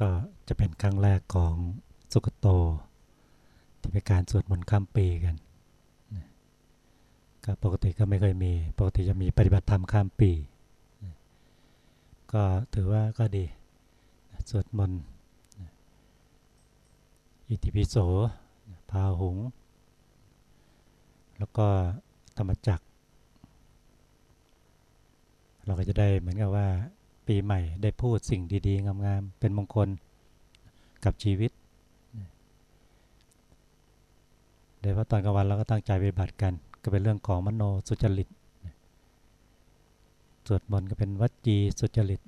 ก็จะเป็นครั้งแรกของสุกโต ที่เป็นการสวดมนต์ข้ามปีกันก็ปกติก็ไม่เคยมี ปกติจะมีปฏิบัติธรรมข้ามปี ก็ถือว่าก็ดี สวดมนต์อิติปิโสพาหุง แล้วก็ธรรมจักเราก็จะได้เหมือนกับว่า ปีใหม่ได้พูดสิ่งดี ๆ งามๆ เป็นมงคลกับชีวิตโดยเฉพาะตอนกลางวันเราก็ตั้งใจปฏิบัติกัน ก็เป็นเรื่องของมโนสุจริตสวดมนต์ก็เป็นวัจีสุจริต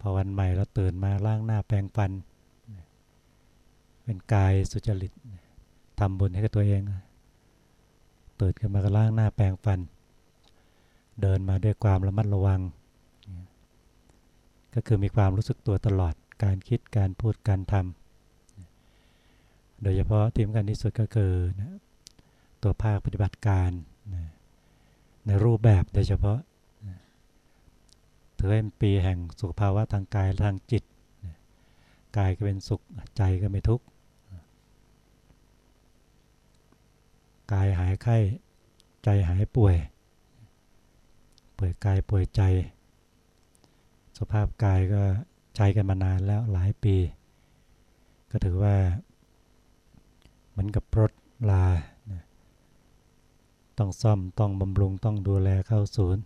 พอวันใหม่เราตื่นมาล้างหน้าแปรงฟัน เป็นกายสุจริตทำบุญให้กับตัวเองตื่นขึ้นมาก็ล้างหน้าแปรงฟัน เดินมาด้วยความระมัดระวัง ก็คือมีความรู้สึกตัวตลอดการคิดการพูดการทำโดยเฉพาะที่สำคัญที่สุดก็คือนะตัวภาคปฏิบัติการนะในรูปแบบโดยเฉพาะนะถือเป็นปีแห่งสุขภาวะทางกายและทางจิตนะกายก็เป็นสุขใจก็ไม่ทุกข์กายหายไข้ ใจหายป่วยป่วยกายป่วยใจ สภาพกายก็ใจกันมานานแล้วหลายปี ก็ถือว่า เหมือนกับรถลา ต้องซ่อมต้องบำรุงต้องดูแลเข้าศูนย์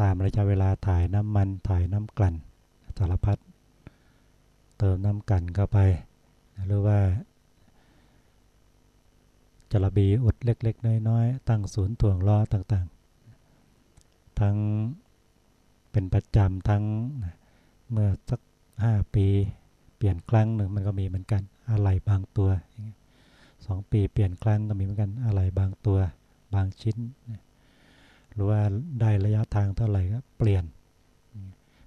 ตามระยะเวลาถ่ายน้ำมันถ่ายน้ำกลั่นสารพัดเติมน้ำกลั่นเข้าไป หรือว่าจระบีอุดเล็ก ๆ น้อย ๆ ตั้งศูนย์ถ่วงล้อต่างๆ ทั้ง เป็นประจำทั้งเมื่อสักห้าปีเปลี่ยนครั้งหนึ่งมันก็มีเหมือนกันอะไรบางตัวสองปีเปลี่ยนครั้งก็มีเหมือนกันอะไรบางตัวบางชิ้น หรือว่าได้ระยะทางเท่าไหร่ก็เปลี่ยน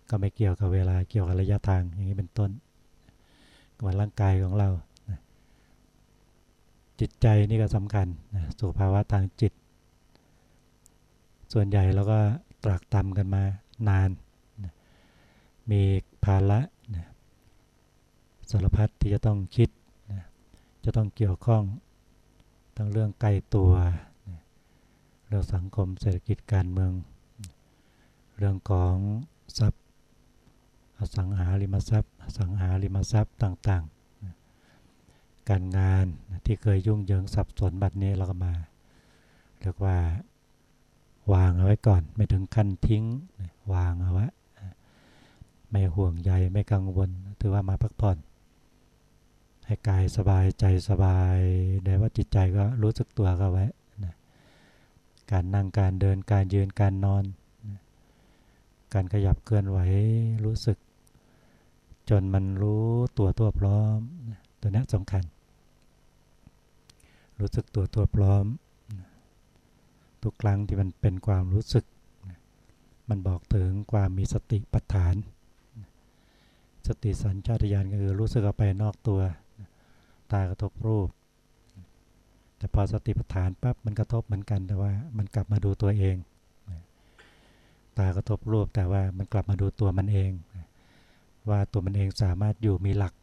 ก็ไม่เกี่ยวกับเวลาเกี่ยวกับระยะทางอย่างนี้เป็นต้นกับร่างกายของเราจิตใจนี่ก็สำคัญสุขภาวะทางจิต ส่วนใหญ่เราก็ตรากตำกันมา นาน มีภาระสารพัดที่จะต้องคิด จะต้องเกี่ยวข้องทั้งเรื่องใกล้ตัวเรื่องสังคมเศรษฐกิจการเมือง เรื่องของทรัพย์อสังหาริมทรัพย์สังหาริมทรัพย์ต่างๆ การงานที่เคยยุ่งเหยิงสับสนบัดนี้เราก็มาเรียกว่าวางเอาไว้ก่อนไม่ถึงขั้นทิ้ง วางเอาไว้ไม่ห่วงใยไม่กังวล ถือว่ามาพักผ่อน ให้กายสบายใจสบายได้ว่าจิตใจก็รู้สึกตัวก็ไว้นะการนั่งการเดินการยืนการนอนนะการขยับเคลื่อนไหวรู้สึก จนมันรู้ตัวตัวพร้อมนะตัวนี้สำคัญ รู้สึกตัวตัวพร้อม ทุกครั้งที่มันเป็นความรู้สึก มันบอกถึงความมีสติปัฏฐาน สติสัญชาตญาณก็คือรู้สึกออกไปนอกตัว ตากระทบรูป แต่พอสติปัฏฐานปั๊บมันกระทบเหมือนกันแต่ว่ามันกลับมาดูตัวเอง ตากระทบรูปแต่ว่ามันกลับมาดูตัวมันเอง ว่าตัวมันเองสามารถอยู่มีหลัก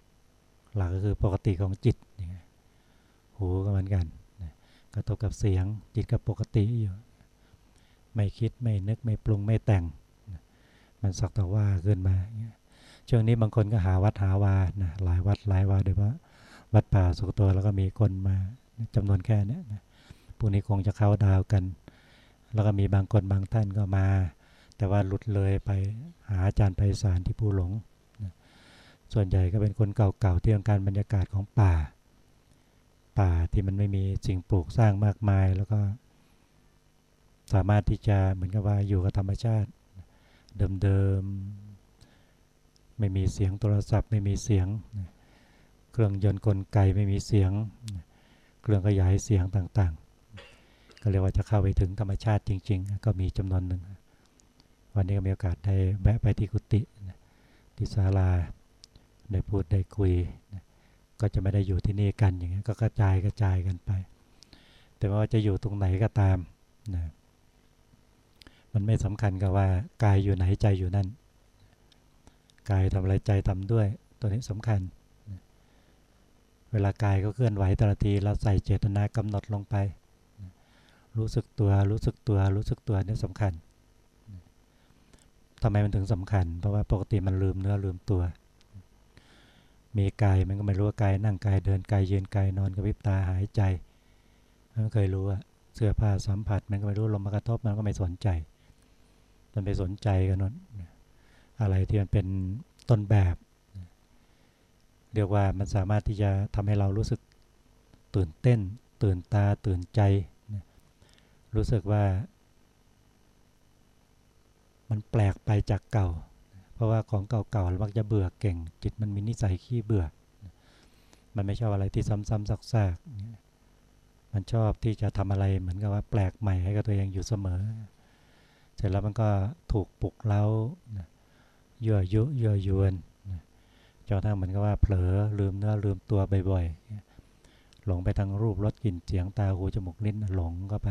หลักก็คือปกติของจิต หูก็เหมือนกัน กระทบกับเสียงจิตกับปกติอยู่ ไม่คิดไม่นึกไม่ปรุงไม่แต่ง มันสักแต่ว่าขึ้นมาช่วงนี้บางคนก็หาวัดหาวานะหลายวัดหลายวาโดยเฉพาะวัดป่าสุกตัวแล้วก็มีคนมาจำนวนแค่นี้นะพวกนี้คงจะเข้าดาวกัน แล้วก็มีบางคนบางท่านก็มา แต่ว่าหลุดเลยไปหาอาจารย์ไพศาลที่ผู้หลงนะส่วนใหญ่ก็เป็นคนเก่าๆที่ต้องการบรรยากาศของป่า ป่าที่มันไม่มีสิ่งปลูกสร้างมากมายแล้วก็ สามารถที่จะเหมือนกับว่าอยู่กับธรรมชาติ เดิมๆ ไม่มีเสียงโทรศัพท์ไม่มีเสียง เครื่องยนต์กลไกไม่มีเสียง เครื่องขยายเสียงต่างๆ ก็เรียกว่าจะเข้าไปถึงธรรมชาติจริง ๆ ก็มีจำนวนหนึ่ง วันนี้ก็มีโอกาสได้แวะไปที่กุฏิที่ศาลาได้พูดได้คุย ก็จะไม่ได้อยู่ที่นี่กันอย่างเงี้ยก็กระจายกระจายกันไป แต่ว่าจะอยู่ตรงไหนก็ตามนะ มันไม่สำคัญกับว่ากายอยู่ไหนใจอยู่นั่น กายทำอะไรใจทำด้วย ตัวนี้สำคัญ เวลากายก็เคลื่อนไหวแต่ละทีเราใส่เจตนากำหนดลงไป รู้สึกตัวรู้สึกตัวรู้สึกตัวนี่สำคัญทำไมมันถึงสำคัญ เพราะว่าปกติมันลืมเนื้อลืมตัว มีกายมันก็ไม่รู้ว่ากายนั่งกายเดินกายยืนกายนอนกระพริบตาหายใจมันไม่เคยรู้อะเสื้อผ้าสัมผัสมันก็ไม่รู้ลมมากระทบมันก็ไม่สนใจ มันไปสนใจกันนั่นอะไรที่มันเป็นต้นแบบเรียกว่ามันสามารถที่จะทำให้เรารู้สึกตื่นเต้น ตื่นตาตื่นใจ รู้สึกว่า มันแปลกไปจากเก่า เพราะว่าของเก่าๆเรามักจะเบื่อเก่ง จิตมันมีนิสัยขี้เบื่อ มันไม่ชอบอะไรที่ซ้ำๆซากๆมันชอบที่จะทำอะไรเหมือนกับว่าแปลกใหม่ให้กับตัวเองอยู่เสมอ เสร็จแล้วมันก็ถูกปลุกเล้ายั่วยุยั่วยวนจนทั้งเหมือนกับว่าเผลอลืมเนื้อลืมตัวบ่อยๆหลงไปทางรูปรสกลิ่นเสียงตาหูจมูกลิ้นหลงก็ไป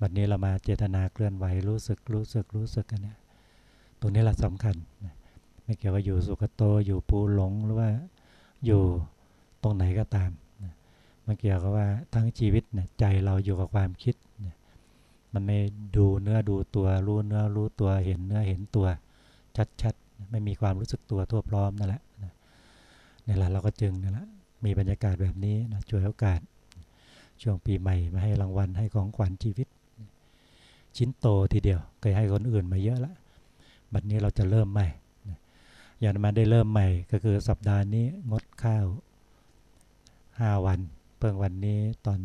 บัดนี้เรามาเจตนาเคลื่อนไหวรู้สึกรู้สึกรู้สึกกันเนี่ยตรงนี้แหละสำคัญไม่เกี่ยวกับอยู่สุกโตอยู่ปูหลงหรือว่าอยู่ตรงไหนก็ตามมันเกี่ยวกับว่าทั้งชีวิตเนี่ยใจเราอยู่กับความคิด มันไม่ดูเนื้อดูตัวรู้เนื้อรู้ตัวเห็นเนื้อเห็นตัว ชัดๆ ไม่มีความรู้สึกตัวทั่วพร้อมนั่นแหละนี่แหละเราก็จึงนี่แหละมีบรรยากาศแบบนี้นะช่วยโอกาส ช่วงปีใหม่มาให้รางวัลให้ของขวัญชีวิต ชิ้นโตทีเดียวเคยให้คนอื่นมาเยอะแล้วบัดนี้เราจะเริ่มใหม่อย่างมาได้เริ่มใหม่ก็คือสัปดาห์นี้งดข้าวห้าวัน เพิ่งวันนี้ตอน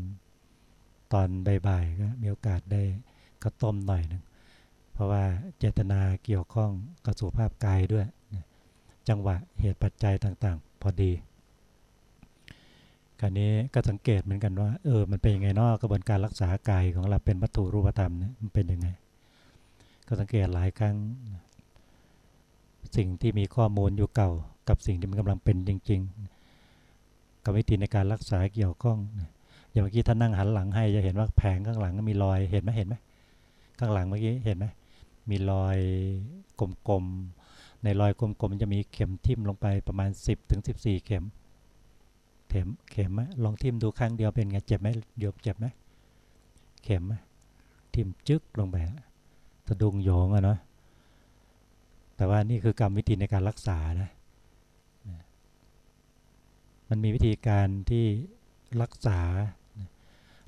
ตอนบ่ายๆก็มีโอกาสได้ก็ต้มหน่อยหนึ่งเพราะว่าเจตนาเกี่ยวข้องกับสุขภาพกายด้วย จังหวะเหตุปัจจัยต่างๆ พอดีการนี้ก็สังเกตเหมือนกันว่าเออมันเป็นยังไงนอกกระบวนการรักษากายของเราเป็นวัตถุรูปธรรมเนี่ยมันเป็นยังไง ก็สังเกตหลายครั้ง สิ่งที่มีข้อมูลอยู่เก่า กับสิ่งที่มันกำลังเป็นจริง ๆ กับวิธีในการรักษาเกี่ยวข้อง อย่างเมื่อกี้ท่านนั่งหันหลังให้จะเห็นว่าแผงข้างหลังมีรอยเห็นไหมเห็นไหมข้างหลังเมื่อกี้เห็นไหมมีรอยกลมๆในรอยกลมๆจะมีเข็มทิ่มลงไปประมาณ 10ถึง14 เข็ม เข็มเข็มไหมลองทิ่มดูครั้งเดียวเป็นไงเจ็บไหมเดียวเจ็บไหมเข็มไหมทิ่มจึ๊กลงไปสะดุงโยงอะเนาะแต่ว่านี่คือกรรมวิธีในการรักษานะมันมีวิธีการที่รักษา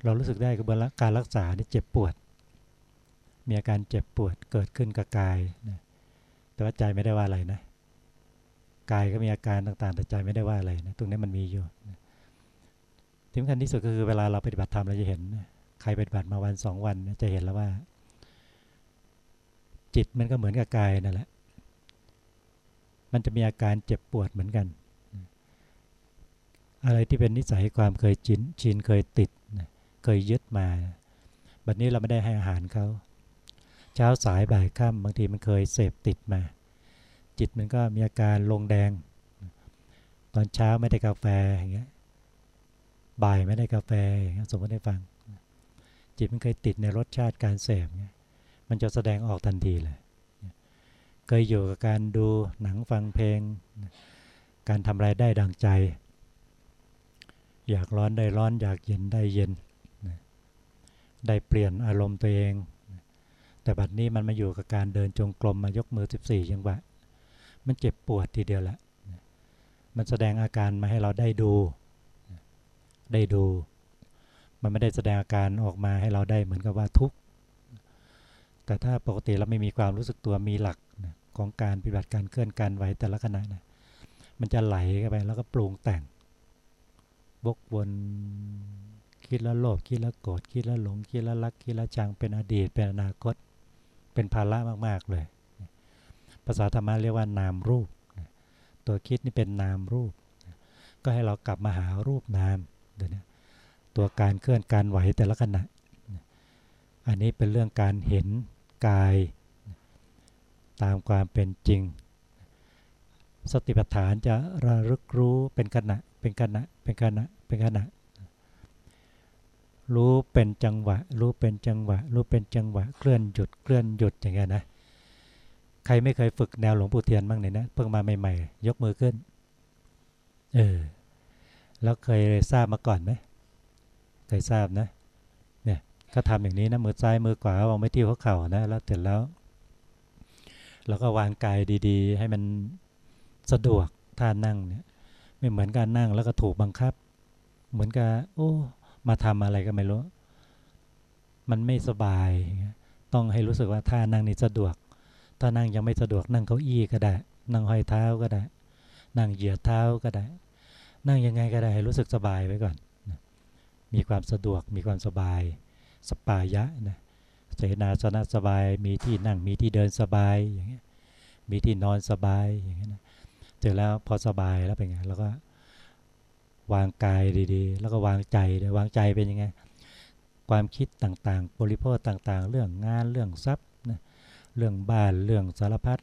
เรารู้สึกได้กระบการรักษาที่เจ็บปวด มีอาการเจ็บปวดเกิดขึ้นกับกายนะแต่ว่าใจไม่ได้ว่าอะไรนะ กายก็มีอาการต่างๆ แต่ใจไม่ได้ว่าอะไรนะตรงนี้มันมีอยู่นะที่สำคัญที่สุดก็คือเวลาเราปฏิบัติธรรมเราจะเห็น ใครปฏิบัติมาวันสองวันจะเห็นแล้วว่า จิตมันก็เหมือนกับกายนั่นแหละ มันจะมีอาการเจ็บปวดเหมือนกัน อะไรที่เป็นนิสัยความเคยชินชินเคยติด เคยยึดมา บัดนี้เราไม่ได้ให้อาหารเขา เช้าสายบ่ายค่ำบางทีมันเคยเสพติดมา จิตมันก็มีอาการลงแดง ตอนเช้าไม่ได้กาแฟอย่างเงี้ย บ่ายไม่ได้กาแฟอย่างเงี้ยสมมติได้ฟัง จิตมันเคยติดในรสชาติการเสพเงี้ย มันจะแสดงออกทันทีเลย เคยอยู่กับการดูหนังฟังเพลง การทำอะไรได้ดังใจอยากร้อนได้ร้อนอยากเย็นได้เย็น ได้เปลี่ยนอารมณ์ตัวเอง แต่บัดนี้มันมาอยู่กับการเดินจงกรมมายกมือ 14จังหวะ มันเจ็บปวดทีเดียวแหละ มันแสดงอาการมาให้เราได้ดู ได้ดู มันไม่ได้แสดงอาการออกมาให้เราได้เหมือนกับว่าทุกข์ แต่ถ้าปกติเราไม่มีความรู้สึกตัวมีหลักของการปฏิบัติการเคลื่อนการไหวแต่ละขณะนะมันจะไหลเข้าไปแล้วก็ปรุงแต่งบกวน คิดแล้วโลภคิดแล้วโกรธคิดแล้วหลงคิดแล้วรักคิดแล้วจังเป็นอดีตเป็นอนาคต เป็นภาระมากๆเลย ภาษาธรรมะเรียกว่านามรูป ตัวคิดนี่เป็นนามรูป ก็ให้เรากลับมาหารูปนามเดี๋ยวนี้ตัวการเคลื่อนการไหวแต่ละขณะ อันนี้เป็นเรื่องการเห็นกาย ตามความเป็นจริง สติปัฏฐานจะระลึกรู้เป็นขณะเป็นขณะเป็นขณะเป็นขณะ รู้เป็นจังหวะ รู้เป็นจังหวะ รู้เป็นจังหวะ เคลื่อนหยุด เคลื่อนหยุดอย่างเงี้ยนะ ใครไม่เคยฝึกแนวหลวงปู่เทียนบ้างเนี่ยนะ เพิ่งมาใหม่ ๆ ยกมือขึ้น เออ แล้วเคยทราบมาก่อนไหม เคยทราบนะ เนี่ย ก็ทำอย่างนี้นะ มือซ้ายมือขวาวางไว้ที่หัวเข่านะ แล้วเสร็จแล้ว เราก็วางกายดีๆ ให้มันสะดวกท่านั่งเนี่ย ไม่เหมือนการนั่งแล้วก็ถูกบังคับ เหมือนกับโอ้ มาทำอะไรก็ไม่รู้ มันไม่สบาย ต้องให้รู้สึกว่าท่านั่งนี่สะดวก ถ้านั่งยังไม่สะดวกนั่งเก้าอี้ก็ได้ นั่งห้อยเท้าก็ได้ นั่งเหยียดเท้าก็ได้ นั่งยังไงก็ได้ให้รู้สึกสบายไว้ก่อน มีความสะดวก มีความสบาย สปายะนะเสนาสนะสบาย มีที่นั่ง มีที่เดินสบาย อย่างเงี้ย มีที่นอนสบาย อย่างเงี้ยนะเสร็จแล้วพอสบายแล้วเป็นไง แล้วก็ วางกายดีๆ แล้วก็วางใจเลยวางใจเป็นยังไง ความคิดต่างๆ บริโภคต่างๆ เรื่องงานเรื่องทรัพย์นะเรื่องบ้านเรื่องสารพัด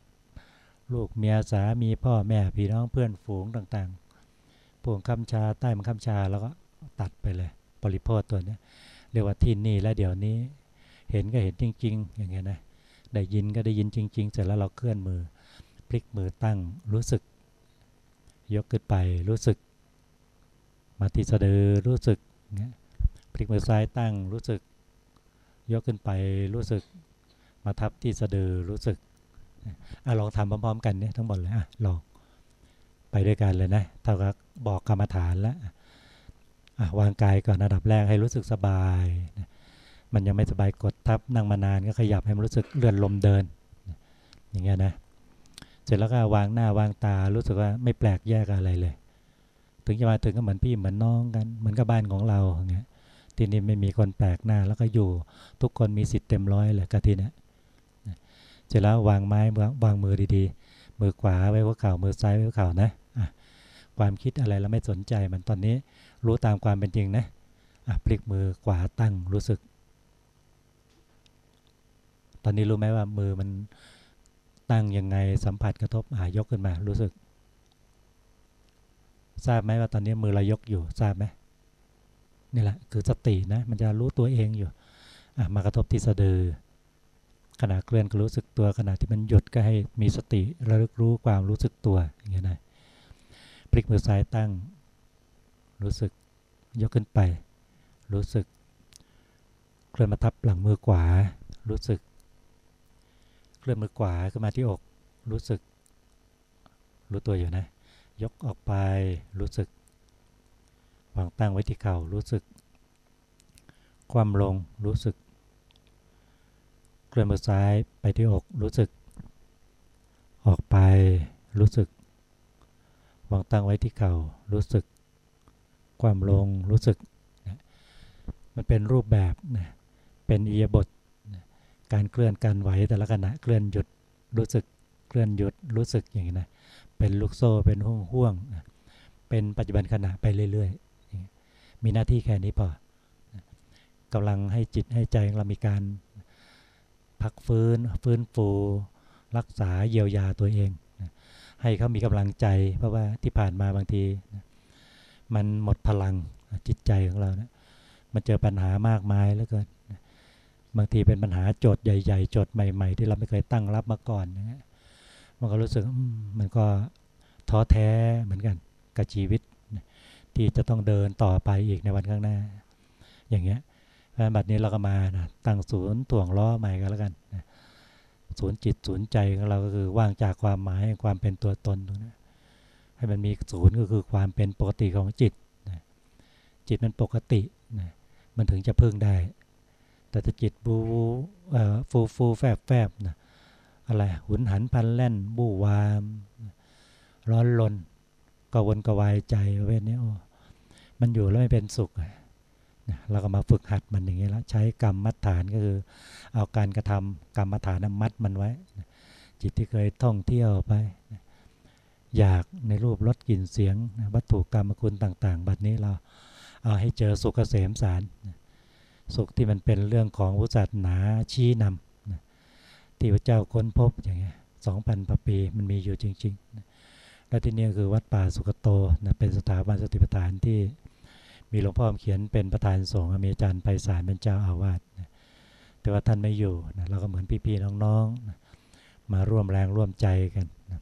ลูกเมียสามีพ่อแม่พี่น้องเพื่อนฝูงต่างๆพวงคำชาใต้มันคำชาแล้วก็ตัดไปเลย บริโภคตัวนี้เรียกว่าที่นี่และเดี๋ยวนี้ เห็นก็เห็นจริง ๆ อย่างเงี้ยนะได้ยินก็ได้ยินจริง ๆ เสร็จแล้วเราเคลื่อนมือ พลิกมือตั้งรู้สึก ยกขึ้นไปรู้สึก มาที่สะดือรู้สึกพลิกมือซ้ายตั้งรู้สึก ยกขึ้นไปรู้สึก มาทับที่สะดือรู้สึกอลองทำพร้อมๆ กันเนี่ยทั้งหมดเลยอะลองไปด้วยกันเลยนะเท่ากับบอกกรรมฐานแล้ววางกายก่อนระดับแรกให้รู้สึกสบาย มันยังไม่สบายกดทับนั่งมานานก็ขยับให้มันรู้สึกเลื่อนลมเดิน อย่างเงี้ยนะ เสร็จแล้วก็วางหน้าวางตารู้สึกว่าไม่แปลกแยกอะไรเลย ถึงจะมาถึงก็เหมือนพี่เหมือนน้องกัน เหมือนกับบ้านของเราอย่างเงี้ยทีนี้ไม่มีคนแปลกหน้า แล้วก็อยู่ทุกคนมีสิทธิ์เต็มร้อยเลยกะทีเนี้ยเสร็จแล้ววางไม้วางมือดีๆ มือขวาไว้หัวเข่ามือซ้ายไว้หัวเข่านะะความคิดอะไรเราไม่สนใจมันตอนนี้รู้ตามความเป็นจริงนะะพลิกมือขวาตั้งรู้สึก ตอนนี้รู้ไหมว่ามือมันตั้งยังไงสัมผัสกระทบหายกขึ้นมารู้สึก ทราบไหมว่าตอนนี้มือเรายกอยู่ทราบไหมนี่แหละคือสตินะมันจะรู้ตัวเองอยู่มากระทบที่สะดือขณะเคลื่อนก็รู้สึกตัวขณะที่มันหยุดก็ให้มีสติระลึกรู้ความรู้สึกตัวอย่างเงี้ยนะพลิกมือซ้ายตั้ง รู้สึกยกขึ้นไป รู้สึก เคลื่อนมาทับหลังมือขวา รู้สึก เคลื่อนมือขวาขึ้นมาที่อก รู้สึก รู้ตัวอยู่นะ ยกออกไปรู้สึก วางตั้งไว้ที่เข่ารู้สึก ความลงรู้สึก เคลื่อนมือซ้ายไปที่อกรู้สึก ออกไปรู้สึก วางตั้งไว้ที่เข่ารู้สึก ความลงรู้สึก มันเป็นรูปแบบนะเป็นอียบทการเคลื่อนการไหวแต่ละขณะเคลื่อนหยุดรู้สึกเคลื่อนหยุดรู้สึกอย่างนี้นะ เป็นลูกโซ่เป็นห่วงห่วงเป็นปัจจุบันขณะไปเรื่อยๆมีหน้าที่แค่นี้พอกำลังให้จิตให้ใจของเรามีการพักฟื้นฟื้นฟู รักษาเยียวยาตัวเอง ให้เขามีกำลังใจ เพราะว่าที่ผ่านมาบางที มันหมดพลังจิตใจของเรานะมันเจอปัญหามากมายแล้วเกินบางทีเป็นปัญหาโจทย์ใหญ่ ๆ โจทย์ใหม่ ๆ ที่เราไม่เคยตั้งรับมาก่อนนะ มันก็รู้สึกมันก็ท้อแท้เหมือนกันกับชีวิต ที่จะต้องเดินต่อไปอีกในวันข้างหน้า อย่างเงี้ยบัดนี้เราก็มานะตั้งศูนย์ถ่วงล้อใหม่กันแล้วกันนะศูนย์จิตศูนย์ใจของเราก็คือว่างจากความหมายความเป็นตัวตนตรงนี้ให้มันมีศูนย์ก็คือความเป็นปกติของจิตนะจิตมันปกตินะมันถึงจะพึ่งได้ แต่ถ้าจิตบูฟูฟูแฟบแฟบนะ อะไรหุนหันพันแล่น บูวาม ร้อนลนกวนกวายใจเว้นนี้โอ้มันอยู่แล้วไม่เป็นสุขเราก็มาฝึกหัดมันอย่างนี้แล้วใช้กรรมมัดฐานก็คือ เอาการกระทำกรรมฐานมัดมันไว้ จิตที่เคยท่องเที่ยวไป อยากในรูปรสกลิ่นเสียง วัตถุกรรมคุณต่าง ๆ บัดนี้เราเอาให้เจอสุขเกษมสาร สุขที่มันเป็นเรื่องของวุจัดหนาชี้นำ ที่พระเจ้าค้นพบอย่างเงี้ยสองพันปี มันมีอยู่จริงๆ และที่นี่คือวัดป่าสุกโตนะเป็นสถาบันสติปัฏฐานที่มีหลวงพ่อเขียนเป็นประธานสงฆ์มีอาจารย์ไพศาลเป็นเจ้าอาวาสนะแต่ว่าท่านไม่อยู่นะเราก็เหมือนพี่ๆน้องๆนะมาร่วมแรงร่วมใจกันนะ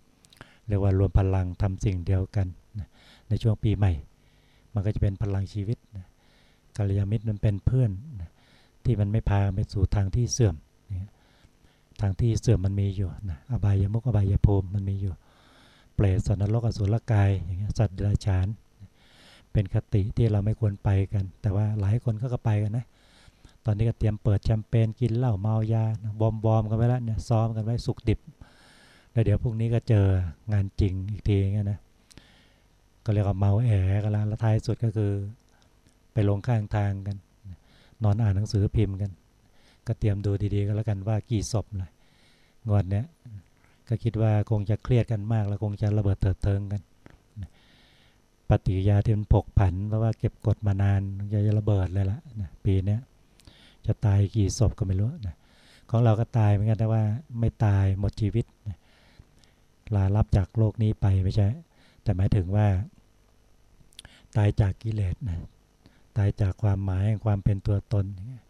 เรียกว่ารวมพลังทำสิ่งเดียวกันนะในช่วงปีใหม่ มันก็จะเป็นพลังชีวิตนะกัลยาณมิตรมันเป็นเพื่อนนะที่มันไม่พาไปสู่ทางที่เสื่อม ทางที่เสื่อมมันมีอยู่นะอบายมุกอบายภูมิมันมีอยู่ เปรตสัตว์นรกอสุรกายอย่างเงี้ยสัตว์เดรัจฉาน เป็นคติที่เราไม่ควรไปกัน แต่ว่าหลายคนก็ก็ไปกันนะ ตอนนี้ก็เตรียมเปิดแชมเปญกินเหล้าเมายาบอมบอมกันไว้แล้วเนี่ยซ้อมกันไว้สุกดิบ แล้วเดี๋ยวพรุ่งนี้ก็เจองานจริงอีกทีเงี้ยนะก็เรียกว่าเมาแอกันแล้วแล้วท้ายสุดก็คือ ไปลงข้างทางกัน นอนอ่านหนังสือพิมพ์กัน ก็เตรียมดูดีๆก็แล้วกันว่ากี่ศพเลยงวดเนี้ยก็คิดว่าคงจะเครียดกันมาก แล้วคงจะระเบิดเถิดเทิงกันปฏิกิริยาที่มันผกผันเพราะว่าเก็บกดมานานจะระเบิดเลยละนะปีนี้จะตายกี่ศพก็ไม่รู้นะของเราก็ตายเหมือนกันแต่ว่าไม่ตายหมดชีวิตนะลารับจากโลกนี้ไปไม่ใช่ แต่หมายถึงว่า ตายจากกิเลสนะตายจากความหมายความเป็นตัวตนเ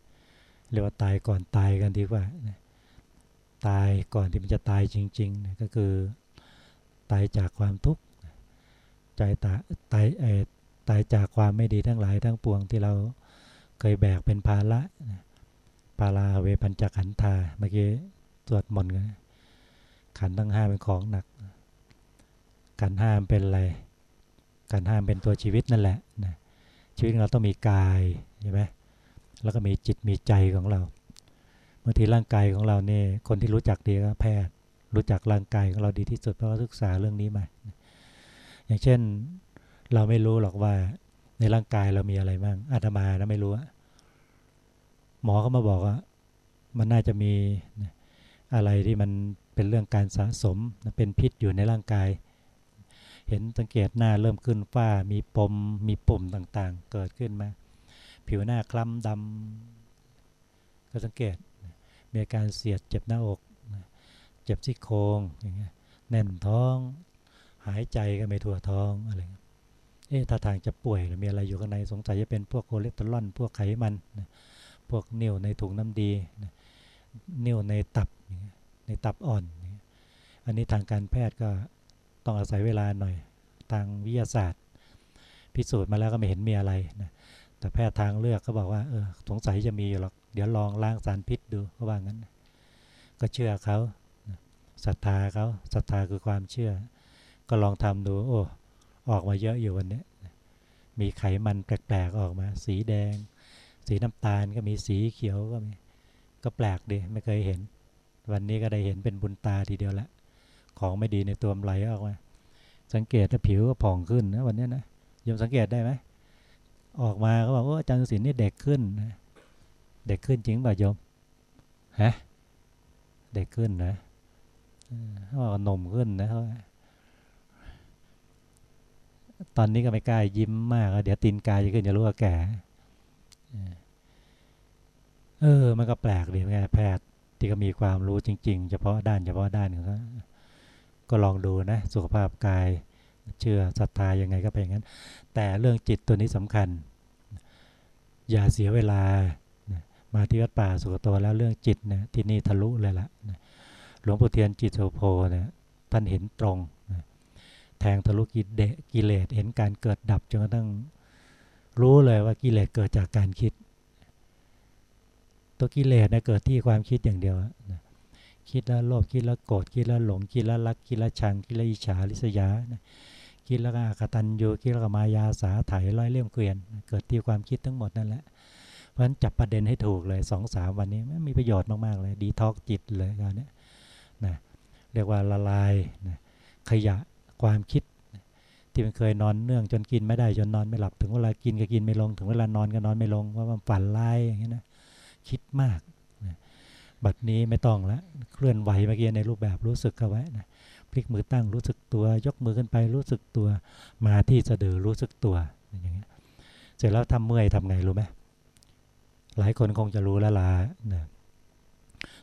เรียกว่าตายก่อนตายกันดีกว่าตายก่อนที่มันจะตายจริงๆนะก็คือตายจากความทุกข์ใจตาตายเอตายจากความไม่ดีทั้งหลายทั้งปวงที่เราเคยแบกเป็นภาระนะปาลาเวปัญจขันธาเมื่อกี้ตรวจมนกันขันทั้งห้าเป็นของหนัก ขันห้ามเป็นอะไร ขันห้ามเป็นตัวชีวิตนั่นแหละนะชีวิตเราต้องมีกายใช่ไหม แล้วก็มีจิตมีใจของเราบางทีร่างกายของเราเนี่ยคนที่รู้จักดีก็แพทย์ รู้จักร่างกายของเราดีที่สุดเพราะว่าศึกษาเรื่องนี้มาอย่างเช่นเราไม่รู้หรอกว่าในร่างกายเรามีอะไรบ้างอาตมานะไม่รู้หมอก็มาบอกว่ามันน่าจะมีอะไรที่มันเป็นเรื่องการสะสมเป็นพิษอยู่ในร่างกาย เห็นสังเกตหน้าเริ่มขึ้นฝ้ามีปมมีปุ่มต่างๆ เกิดขึ้นมา ผิวหน้าคล้ำดำก็สังเกตมีอาการเสียดเจ็บหน้าอก เจ็บซี่โครงอย่างเงี้ยแน่นท้อง หายใจก็ไม่ทั่วท้องอะไรเอ๊ะถ้าทางจะป่วยหรือมีอะไรอยู่ข้างในสงสัยจะเป็นพวกโคเลสเตอรอลพวกไขมันพวกนิ่วในถุงน้ำดีนิ่วในตับในตับอ่อนอันนี้ทางการแพทย์ก็ต้องอาศัยเวลาหน่อยทางวิทยาศาสตร์ พิสูจน์มาแล้วก็ไม่เห็นมีอะไรนะ แต่แพทย์ทางเลือกก็บอกว่าเออสงสัยจะมีหรอกเดี๋ยวลองล้างสารพิษดูเขาว่างั้น ก็เชื่อเขาศรัทธาเขาศรัทธาคือความเชื่อ ก็ลองทำดู โอ้ออกมาเยอะอยู่วันนี้มีไขมันแปลกๆออกมา สีแดง สีน้ำตาลก็มีสีเขียวก็มีก็แปลกดีไม่เคยเห็น วันนี้ก็ได้เห็นเป็นบุญตาทีเดียวละของไม่ดีในตัวมันไหลออกมาสังเกตถ้าผิวก็ผ่องขึ้นนะวันนี้นะยมสังเกตได้ไหม ออกมาเขาบอกว่าอาจารย์ศิลป์นี่เด็กขึ้น เด็กขึ้นจริงป่ะโยมฮะเด็กขึ้นนะเขาบอกนมขึ้นนะเขาตอนนี้ก็ไม่กล้ายิ้มมาก เดี๋ยวตีนกายจะขึ้นจะรู้ว่าแก่เออ มันก็แปลกดีไงแพทย์ที่ก็มีความรู้จริง ๆ เฉพาะด้านเฉพาะด้านเขาก็ลองดูนะ สุขภาพกายเชื่อศรัทธายังไงก็เป็นอย่างนั้น แต่เรื่องจิตตัวนี้สำคัญ อย่าเสียเวลามาที่วัดป่าสุกโตแล้วเรื่องจิตนะที่นี่ทะลุเลยละหลวงปู่เทียนจิตโสโพเนี่ยท่านเห็นตรงนะแทงทะลุกิเลสกิเลสเห็นการเกิดดับจนกระทั่งรู้เลยว่ากิเลสเกิดจากการคิด ตัวกิเลสเนี่ยเกิดที่ความคิดอย่างเดียวนะคิดแล้วโลภคิดแล้วโกรธคิดแล้วหลงคิดแล้วรักคิดแล้วชังคิดแล้วอิจฉาริษยานะ คิดแล้วก็กตันยูคิดแล้วก็มายาสาไถร้อยเลี่ยมเกวียน เกิดที่ความคิดทั้งหมดนั่นแหละเพราะฉะนั้นจับประเด็นให้ถูกเลยสองสามวันนี้มีประโยชน์มากๆเลยดีท็อกจิตเลยการนี้นะเรียกว่าละลายนะขยะความคิดที่มันเคยนอนเนื่องจนกินไม่ได้จนนอนไม่หลับถึงเวลากินก็กินไม่ลง ถึงเวลานอนก็นอนไม่ลงว่ามันฝันลายอย่างนี้นะคิดมากนะบัดนี้ไม่ต้องละเคลื่อนไหวเมื่อกี้ในรูปแบบรู้สึกเข้าไว้นะ พลิกมือตั้งรู้สึกตัว ยกมือขึ้นไปรู้สึกตัว มาที่สะดือรู้สึกตัวอย่างเงี้ยเสร็จแล้วทำเมื่อยทำไงรู้ไหมหลายคนคงจะรู้แล้วล่ะนะ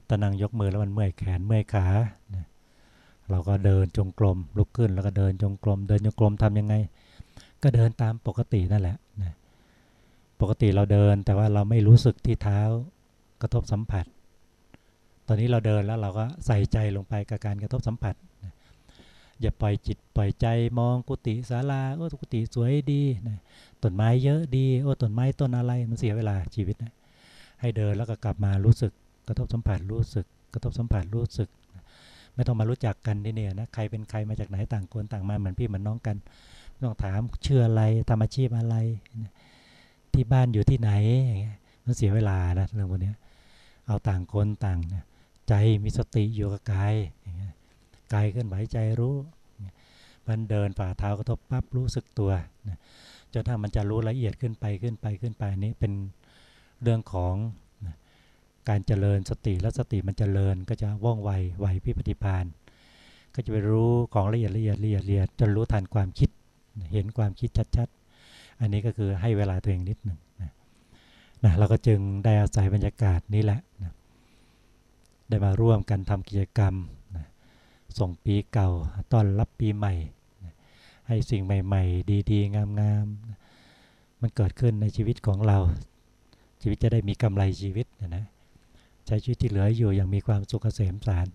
ตอนนั่งยกมือแล้วมันเมื่อยแขนเมื่อยขานะเราก็เดินจงกรมลุกขึ้นแล้วก็เดินจงกรมเดินจงกรมทํำยังไง ก็เดินตามปกตินั่นแหละนะปกติเราเดินแต่ว่าเราไม่รู้สึกที่เท้ากระทบสัมผัส ตอนนี้เราเดินแล้วเราก็ใส่ใจลงไปกับการกระทบสัมผัส อย่าปล่อยจิตปล่อยใจมองกุฏิศาลาโอ้กุฏิสวยดีนะต้นไม้เยอะดีโอ้ต้นไม้ต้นอะไรมันเสียเวลาชีวิตนะให้เดินแล้วก็กลับมารู้สึก กระทบสัมผัสรู้สึก กระทบสัมผัสรู้สึก ไม่ต้องมารู้จักกันที่เนี่ยนะใครเป็นใครมาจากไหนต่างคนต่างมาเหมือนพี่เหมือนน้องกันไม่ต้องถามเชื่ออะไรทำอาชีพอะไรนะที่บ้านอยู่ที่ไหนอย่างเงี้ยมันเสียเวลานะเรื่องพวกนี้เอาต่างคนต่างนะใจมีสติอยู่กับกาย กายเคลื่อนไหวใจรู้ มันเดินฝ่าเท้ากระทบปั๊บรู้สึกตัวนะจนถ้ามันจะรู้ละเอียดขึ้นไปขึ้นไปขึ้นไปนี้เป็นเรื่องของนะการเจริญสติและสติมันเจริญก็จะว่องไวไหวพิปฏิพานก็จะไปรู้ของละเอียดละเอียดละเอียดละเอียดจนรู้ทันความคิดเห็นความคิดชัดๆ อันนี้ก็คือให้เวลาตัวเองนิดหนึ่งนะนะเราก็จึงได้อาศัยบรรยากาศนี้แหละนะได้มาร่วมกันทำกิจกรรม ส่งปีเก่าต้อนรับปีใหม่ ให้สิ่งใหม่ ๆ ดีๆ งามๆ มันเกิดขึ้นในชีวิตของเรา ชีวิตจะได้มีกำไรชีวิตนะนะใช้ชีวิตที่เหลืออยู่อย่างมีความสุขเกษมสาร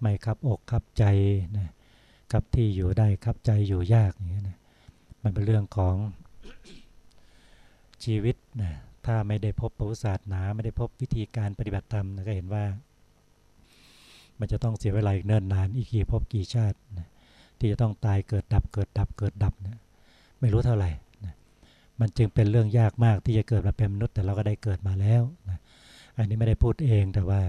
ไม่ครับอกครับใจนะครับที่อยู่ได้ครับใจอยู่ยากอย่างเงี้ยนะมันเป็นเรื่องของชีวิตนะถ้าไม่ได้พบประวัติศาสตร์หนาไม่ได้พบวิธีการปฏิบัติธรรมนะก็เห็นว่า มันจะต้องเสียเวลาอีกเนิ่นนานอีกกี่พบกี่ชาตินะที่จะต้องตายเกิดดับเกิดดับเกิดดับนะไม่รู้เท่าไหร่นะมันจึงเป็นเรื่องยากมากที่จะเกิดมาเป็นมนุษย์แต่เราก็ได้เกิดมาแล้วนะอันนี้ไม่ได้พูดเองแต่ว่า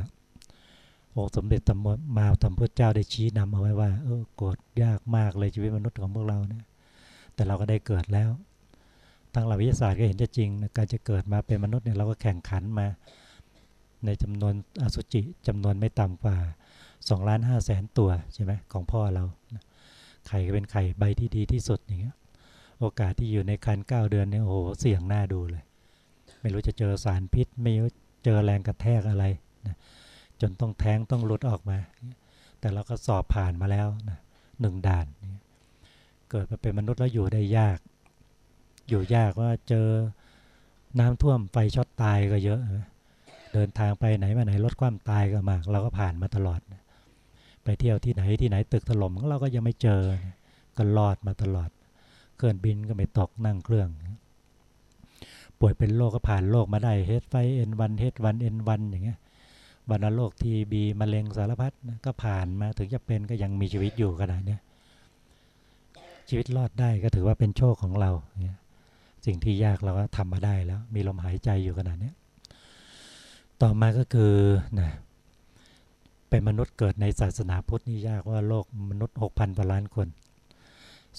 องค์สมเด็จตมมาธรรมพุทธเจ้าได้ชี้นำเอาไว้ว่าเออโกรธยากมากเลยชีวิตมนุษย์ของพวกเราเนี่ยแต่เราก็ได้เกิดแล้วทางหลักวิทยาศาสตร์ก็เห็นจะจริงการจะเกิดมาเป็นมนุษย์เนี่ยเราก็แข่งขันมา ในจำนวนอสุจิจำนวนไม่ต่ำกว่า 2ล้านห้าแสนตัวใช่ไหมของพ่อเราไข่ก็เป็นไข่ใบที่ดีที่สุดอย่างเงี้ยโอกาสที่อยู่ในคันเก้าเดือนเนี่ยโอ้โหเสี่ยงหน้าดูเลย ไม่รู้จะเจอสารพิษ ไม่รู้เจอแรงกระแทกอะไรนะจนต้องแท้งต้องหลุดออกมา แต่เราก็สอบผ่านมาแล้วนะหนึ่งด่านเกิดมาเป็นมนุษย์แล้วอยู่ได้ยาก อยู่ยากว่าเจอน้ำท่วมไฟช็อตตายก็เยอะ เดินทางไปไหนมาไหนรถความตายก็มาก เราก็ผ่านมาตลอด ไปเที่ยวที่ไหนที่ไหนตึกถล่มเราก็ยังไม่เจอก็รอดมาตลอดเครื่องบินก็ไม่ตกนั่งเครื่อง ป่วยเป็นโรคก็ผ่านโรคมาได้เฮดไฟเอ็นวันเฮดวันเอ็นวันอย่างเงี้ยวัณโรคทีบีมะเร็งสารพัดนะก็ผ่านมาถึงจะเป็นก็ยังมีชีวิตอยู่ขนาดนี้ชีวิตรอดได้ก็ถือว่าเป็นโชคของเราเนี่ยสิ่งที่ยากเราก็ทำมาได้แล้ว มีลมหายใจอยู่ขนาดนี้ต่อมาก็คือนะ เป็นมนุษย์เกิดในศาสนาพุทธนี่ยากว่าโลกมนุษย์หกพันกว่าล้านคน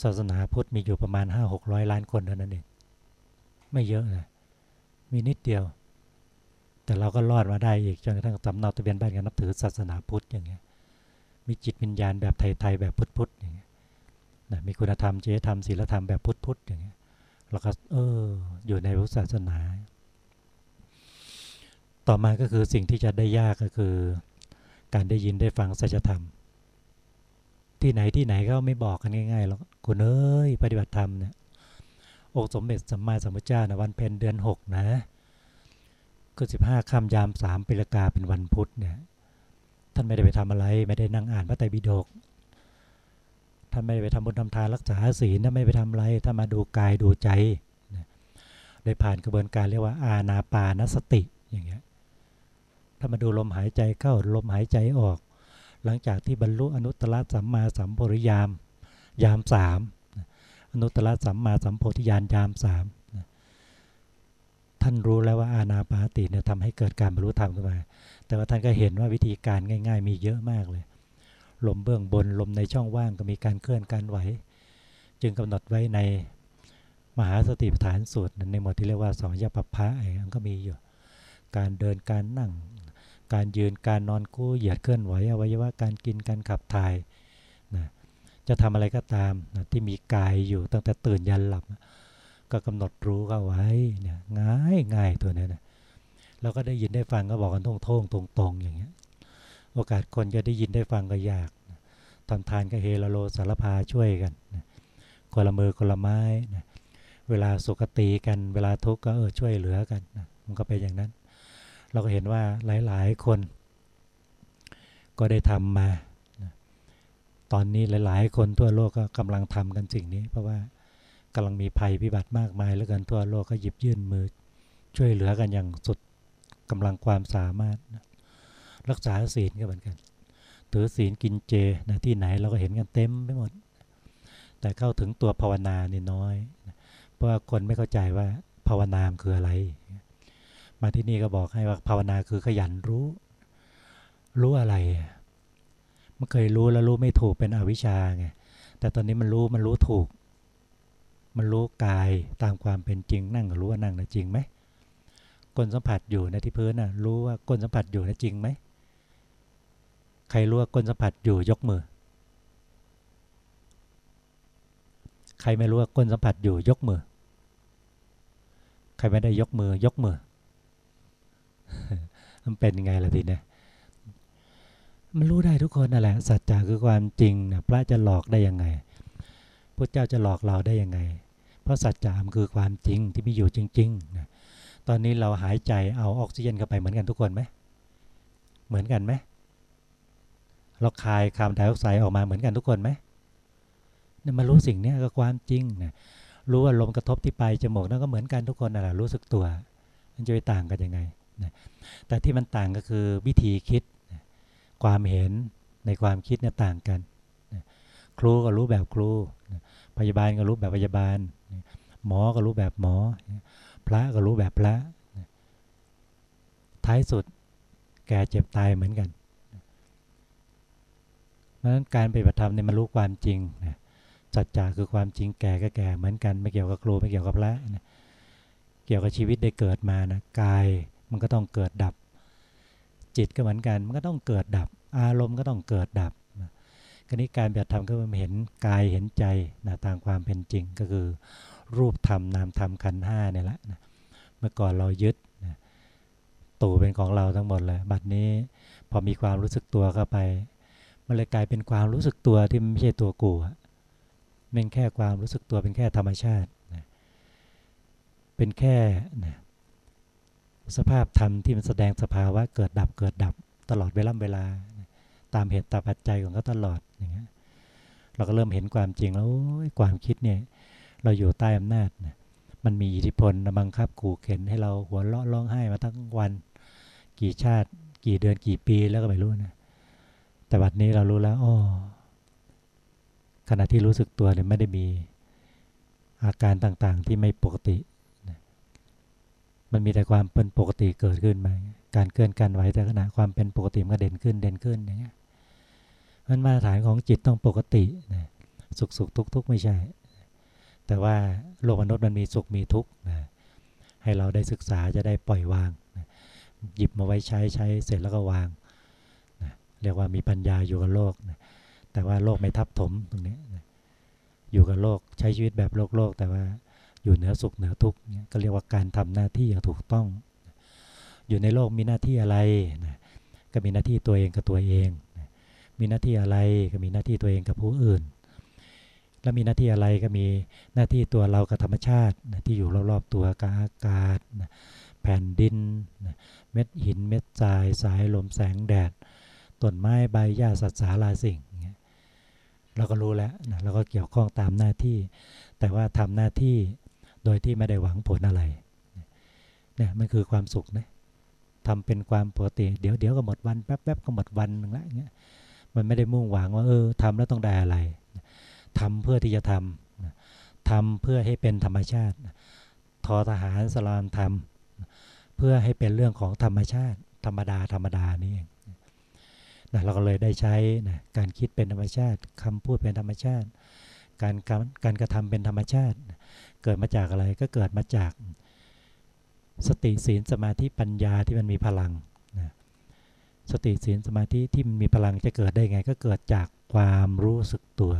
ศาสนาพุทธมีอยู่ประมาณห้าหกร้อยล้านคนเท่านั้นเองไม่เยอะนะมีนิดเดียว แต่เราก็รอดมาได้อีกจนกระทั่งสำเนาทะเบียนบ้านกันนับถือศาสนาพุทธอย่างเงี้ยมีจิตวิญญาณแบบไทยๆแบบพุทธๆอย่างเงี้ยนะมีคุณธรรมจริยธรรมศีลธรรมแบบพุทธๆอย่างเงี้ยเราก็เอออยู่ในพุทธศาสนา ต่อมาก็คือสิ่งที่จะได้ยากก็คือ การได้ยินได้ฟังสัจธรรม ที่ไหนที่ไหนก็ไม่บอกกันง่ายๆหรอกคุณเอ้ยปฏิบัติธรรมเนี่ยองค์สมเด็จสัมมาสัมพุทธเจ้านะวันเพ็ญเดือนหกนะคือสิบห้าค่ำยามสามปิลกาเป็นวันพุธเนี่ยท่านไม่ได้ไปทำอะไร ไม่ได้นั่งอ่านพระไตรปิฎกท่านไม่ได้ไปทำบุญทำทานรักษาศีลท่านไม่ไปทำอะไรท่านมาดูกายดูใจโดยผ่านกระบวนการเรียกว่าอาณาปานสติอย่างเงี้ย ถ้ามาดูลมหายใจเข้าลมหายใจออก หลังจากที่บรรลุอนุตตรสัมมาสัมโพธิญาณยามสามอนุตตรสัมมาสัมโพธิญาณยามสามท่านรู้แล้วว่าอาณาปาติเนี่ยทำให้เกิดการบรรลุธรรมขึ้นมา แต่ว่าท่านก็เห็นว่าวิธีการง่าย ๆ มีเยอะมากเลย ลมเบื้องบนลมในช่องว่างก็มีการเคลื่อนการไหว จึงกำหนดไว้ในมหาสติปัฏฐานสูตรในหมวดที่เรียกว่าสองยปปะไอ้ก็มีอยู่ การเดินการนั่ง การยืนการนอนกู้เหยียดเคลื่อนไหวอวัยวะการกินการขับถ่ายนะจะทำอะไรก็ตามนะที่มีกายอยู่ตั้งแต่ตื่นยันหลับ ก็กำหนดรู้เข้าไว้เนี่ยง่ายง่ายตัวนี้นะเราก็ได้ยินได้ฟังก็บอกกันท่งท่งตรงตรงอย่างเงี้ยโอกาสคนจะได้ยินได้ฟังก็ยากทำทานก็เฮลโลสารพาช่วยกันคนละมือคนละไม้นะเวลาสุขตีกัน เวลาทุกข์ก็เออช่วยเหลือกันนะมันก็เป็นอย่างนั้น เราก็เห็นว่าหลาย ๆ คน ก็ได้ทำมา ตอนนี้หลาย ๆ คนทั่วโลกก็กำลังทำกันสิ่งนี้ เพราะว่ากำลังมีภัยพิบัติมากมายแล้วกันทั่วโลกก็หยิบยื่นมือ ช่วยเหลือกันอย่างสุดกำลังความสามารถ รักษาศีลก็เหมือนกันถือศีลกินเจนะที่ไหนเราก็เห็นกันเต็มไปหมด แต่เข้าถึงตัวภาวนาเนี่น้อย เพราะว่าคนไม่เข้าใจว่าภาวนาคืออะไร มาที่นี่ก็บอกให้ว่าภาวนาคือขยันรู้ รู้อะไรมันเคยรู้แล้วรู้ไม่ถูกเป็นอวิชชาไงแต่ตอนนี้มันรู้มันรู้ถูก มันรู้กายตามความเป็นจริงนั่งก็รู้ว่านั่งนะจริงไหมก้นสัมผัสอยู่ในที่พื้นน่ะรู้ว่าก้นสัมผัสอยู่นะจริงไหมใครรู้ว่าก้นสัมผัสอยู่ยกมือ ใครไม่รู้ว่าก้นสัมผัสอยู่ยกมือ ใครไม่ได้ยกมือยกมือ มันเป็นยังไงล่ะทีเนี้ยมันรู้ได้ทุกคนนั่นแหละสัจจะคือความจริงนะพระจะหลอกได้ยังไงพระเจ้าจะหลอกเราได้ยังไง เพราะสัจจะมันคือความจริงที่มีอยู่จริงๆนะตอนนี้เราหายใจเอาออกซิเจนเข้าไปเหมือนกันทุกคนไหมเหมือนกันไหมเราคายคาร์บอนไดออกไซด์ออกมาเหมือนกันทุกคนไหมเนี่ยมารู้สิ่งนี้ก็ความจริงนะรู้ว่าลมกระทบที่ปลายจมูกนั่นก็เหมือนกันทุกคนนั่นแหละรู้สึกตัว มันจะไปต่างกันยังไง นะแต่ที่มันต่างก็คือวิธีคิดความเห็นในความคิดเนี่ยต่างกันครูก็รู้แบบครูพยาบาลก็รู้แบบพยาบาลหมอก็รู้แบบหมอพระก็รู้แบบพระท้ายสุดแก่เจ็บตายเหมือนกันเพราะฉะนั้นการปฏิบัติธรรมเนี่ยมันรู้ความจริงสัจจะคือความจริงแก่ก็แก่เหมือนกัน ไม่เกี่ยวกับครูไม่เกี่ยวกับพระเกี่ยวกับชีวิตได้เกิดมานะกาย มันก็ต้องเกิดดับ จิตก็เหมือนกัน มันก็ต้องเกิดดับ อารมณ์ก็ต้องเกิดดับกรณีการแบบธรรมก็มันเห็นกายเห็นใจนะตามความเป็นจริงก็คือ รูปธรรมนามธรรมขันห้าเนี่ยแหละนะเมื่อก่อนเรายึดนะตู่เป็นของเราทั้งหมดเลยบัดนี้พอมีความรู้สึกตัวเข้าไปมันเลยกลายเป็นความรู้สึกตัวที่ไม่ใช่ตัวกูเป็นแค่ความรู้สึกตัวเป็นแค่ธรรมชาตินะเป็นแค่นะ สภาพธรรมที่มันแสดงสภาวะเกิดดับเกิดดับตลอดเวลาเวลา ตามเหตุตามปัจจัยของเขาตลอดอย่างเงี้ยเราก็เริ่มเห็นความจริงแล้วความคิดเนี่ยเราอยู่ใต้อำนาจนะมันมีอิทธิพลบังคับขู่เข็นให้เราหัวเราะร้องไห้มาทั้งวัน กี่ชาติ กี่เดือนกี่ปีแล้วก็ไม่รู้นะแต่บัดนี้เรารู้แล้วอ๋อขณะที่รู้สึกตัวเนี่ยไม่ได้มีอาการต่างๆที่ไม่ปกติ มันมีแต่ความเป็นปกติเกิดขึ้นมา การเคลื่อนกันไหวแต่ขณะความเป็นปกติมันก็เด่นขึ้นเด่นขึ้นอย่างเงี้ยมันมาตรฐานของจิตต้องปกตินะสุขสุขทุกทุกไม่ใช่ แต่ว่าโลกมนุษย์มันมีสุขมีทุกข์นะให้เราได้ศึกษาจะได้ปล่อยวางนะหยิบมาไว้ใช้ใช้เสร็จแล้วก็วางนะเรียกว่ามีปัญญาอยู่กับโลกนะแต่ว่าโลกไม่ทับถมตรงนี้นะอยู่กับโลกใช้ชีวิตแบบโลกโลกแต่ว่า อยู่เหนือสุขเหนือทุกข์ก็เรียกว่าการทำหน้าที่อย่างถูกต้อง อยู่ในโลกมีหน้าที่อะไรนะก็มีหน้าที่ตัวเองกับตัวเอง มีหน้าที่อะไรก็มีหน้าที่ตัวเองกับผู้อื่น แล้วมีหน้าที่อะไรก็มีหน้าที่ตัวเรากับธรรมชาติที่อยู่รอบๆตัวกับอากาศแผ่นดิน เม็ดหินเม็ดทรายสายลมแสงแดดต้นไม้ใบหญ้าสัตว์สาราสิ่งเราก็รู้แล้วนะเราก็เกี่ยวข้องตามหน้าที่ แต่ว่าทำหน้าที่ โดยที่ไม่ได้หวังผลอะไรเนี่ยมันคือความสุขนะทำเป็นความปกติ เดี๋ยวเดี๋ยวก็หมดวันแป๊บแป๊บก็หมดวันนึงละเงี้ยมันไม่ได้มุ่งหวังว่าเออทำแล้วต้องได้อะไรทำเพื่อที่จะทำทำเพื่อให้เป็นธรรมชาติทอทหารสลามทำเพื่อให้เป็นเรื่องของธรรมชาติ ธรรมดาธรรมดานี่เองนะเราก็เลยได้ใช้นะการคิดเป็นธรรมชาติคำพูดเป็นธรรมชาติ การการกระทำเป็นธรรมชาติ เกิดมาจากอะไรก็เกิดมาจาก สติศีลสมาธิปัญญาที่มันมีพลังนะสติศีลสมาธิที่มันมีพลังจะเกิดได้ไง ก็เกิดจากความรู้สึกตัว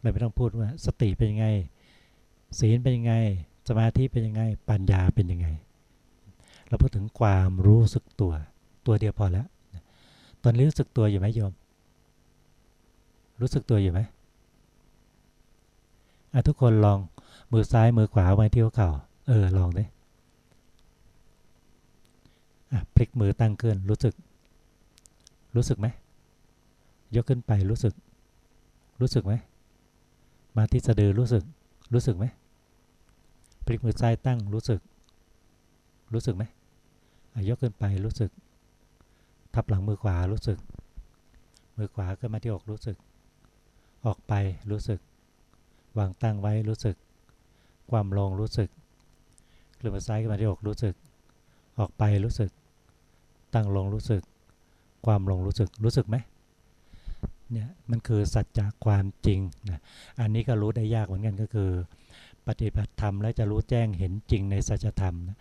เราไม่ต้องพูดว่า สติเป็นยังไง ศีลเป็นยังไง สมาธิเป็นยังไง ปัญญาเป็นยังไง เราพูดถึงความรู้สึกตัว ตัวเดียวพอแล้วตอนรู้สึกตัวอยู่ไหมโยม รู้สึกตัวอยู่ไหม อะทุกคนลองมือซ้ายมือขวาไว้ที่หัวเข่า เออลองดิอะพลิกมือตั้งขึ้นรู้สึก รู้สึกไหมยกขึ้นไปรู้สึก รู้สึกไหมมาที่สะดือรู้สึก รู้สึกไหมพลิกมือซ้ายตั้งรู้สึก รู้สึกไหมยกขึ้นไปรู้สึก ทับหลังมือขวารู้สึก มือขวาขึ้นมาที่อกรู้สึก ออกไปรู้สึก วางตั้งไว้รู้สึก ความลงรู้สึกเคลื่อนมือซ้ายขึ้นมาที่อกรู้สึก ออกไปรู้สึก ตั้งลงรู้สึก ความลงรู้สึกรู้สึกไหมเนี่ยมันคือสัจจะความจริงนะอันนี้ก็รู้ได้ยากเหมือนกันก็คือ ปฏิบัติธรรมแล้วจะรู้แจ้งเห็นจริงในสัจธรรมนะ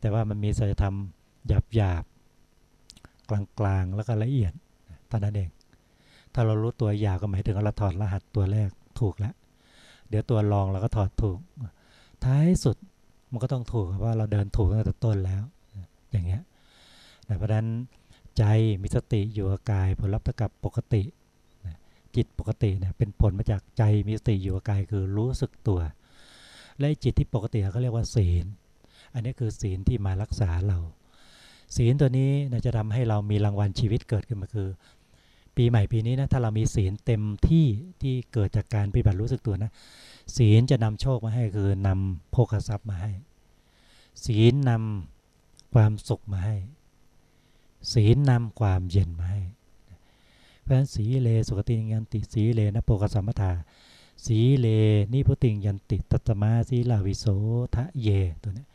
แต่ว่ามันมีสัจธรรมหยาบหยาบกลางกลางแล้วก็ละเอียดเท่านั้นเอง ถ้าเรารู้ตัวหยาบก็หมายถึงเราถอดรหัสตัวแรกถูกแล้ว เดี๋ยวตัวรองเราก็ถอดถูก ท้ายสุดมันก็ต้องถูกเพราะเราเดินถูกตั้งแต่ต้นแล้ว อย่างเงี้ยเพราะนั้นใจมีสติอยู่กับกายผลลัพธ์กับปกติจิตปกติเนี่ยเป็นผลมาจากใจมีสติอยู่กับกายคือรู้สึกตัว และจิตที่ปกติเขาเรียกว่าศีล อันนี้คือศีลที่มารักษาเรา ศีลตัวนี้นะจะทำให้เรามีรางวัลชีวิตเกิดขึ้นมาคือ ปีใหม่ปีนี้นะถ้าเรามีศีลเต็มที่ที่เกิดจากการปฏิบัติรู้สึกตัวนะศีลจะนำโชคมาให้คือนำโภคทรัพย์มาให้ ศีลนำความสุขมาให้ ศีลนำความเย็นมาให้ เพราะฉะนั้นสีเลสุขติยันติสีเลนะโปกสัมมทาสีเลนิพุติยันติตัตมาสีลาวิโสทะเยตัวนี้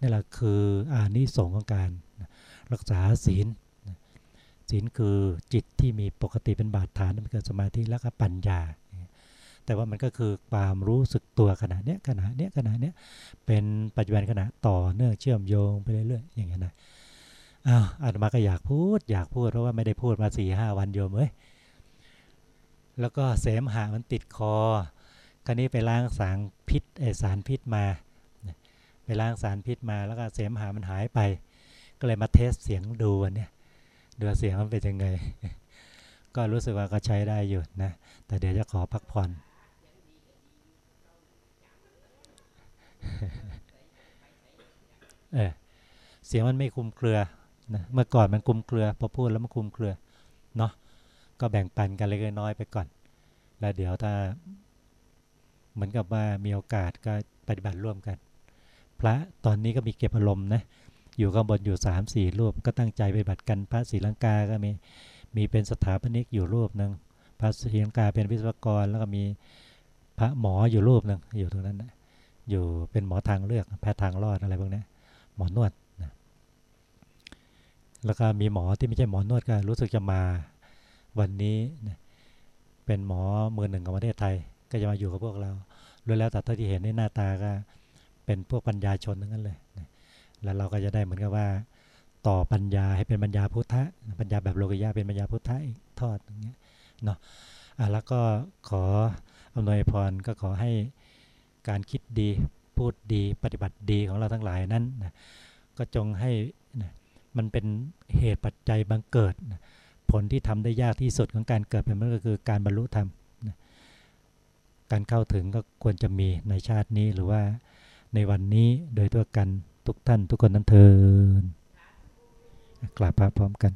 นี่แหละคืออานิสงส์ของการรักษาศีล ศีลคือจิตที่มีปกติเป็นบาดฐานมันเกิดสมาธิแล้วก็ปัญญา แต่ว่ามันก็คือความรู้สึกตัวขณะเนี้ยขณะเนี้ยขณะเนี้ยเป็นปัจจุบันขณะต่อเนื่องเชื่อมโยงไปเรื่อยๆอย่างเงี้ยนะอ้าวอาตมาก็อยากพูด อยากพูดเพราะว่าไม่ได้พูดมาสี่ห้าวันโยมเอ้ยแล้วก็เสมหะมันติดคอ คราวนี้ไปล้างสารพิษไอสารพิษมา ไปล้างสารพิษมาแล้วก็เสมหะมันหายไป ก็เลยมาเทสเสียงดูวันนี้ ดูเสียงมันเป็นยังไง ก็รู้สึกว่าก็ใช้ได้อยู่นะ แต่เดี๋ยวจะขอพักผ่อน เออเสียงมันไม่คุมเครือนะเมื่อก่อนมันคุมเครือ พอพูดแล้วมันคุมเครือเนาะก็แบ่งปันกันเล็กน้อยไปก่อน แล้วเดี๋ยวถ้าเหมือนกับว่ามีโอกาสก็ปฏิบัติร่วมกัน พระตอนนี้ก็มีเก็บอารมณ์นะ อยู่ข้างบนอยู่สามสี่รูป ก็ตั้งใจไปบัติกันพระศรีลังกาก็มีมีเป็นสถาปนิกอยู่รูปหนึ่งพระศรีลังกาเป็นวิศวกร แล้วก็มีพระหมออยู่รูปหนึ่งอยู่ตรงนั้นนะอยู่เป็นหมอทางเลือกแพทย์ทางรอดอะไรพวกนี้หมอนวดแล้วก็มีหมอที่ไม่ใช่หมอนวดก็รู้สึกจะมาวันนี้เป็นหมอมือหนึ่งของประเทศไทย ก็จะมาอยู่กับพวกเรารู้แล้วแต่เท่าที่เห็นในหน้าตาก็เป็นพวกปัญญาชนทั้งนั้นเลย แล้วเราก็จะได้เหมือนกับว่า ต่อปัญญาให้เป็นปัญญาพุทธะ ปัญญาแบบโลกยะเป็นปัญญาพุทธะอีกทอดอย่างเงี้ยเนาะอะแล้วก็ขออำนวยพรก็ขอให้การคิดดีพูดดีปฏิบัติดีของเราทั้งหลายนั้นนะก็จงให้นะมันเป็นเหตุปัจจัยบังเกิดผลที่ทำได้ยากที่สุดของการเกิดเป็นมันก็คือการบรรลุธรรมการเข้าถึงก็ควรจะมีในชาตินี้หรือว่าในวันนี้โดยตัวกัน ทุกท่านทุกคนนั้นเทินกราบพระพร้อมกัน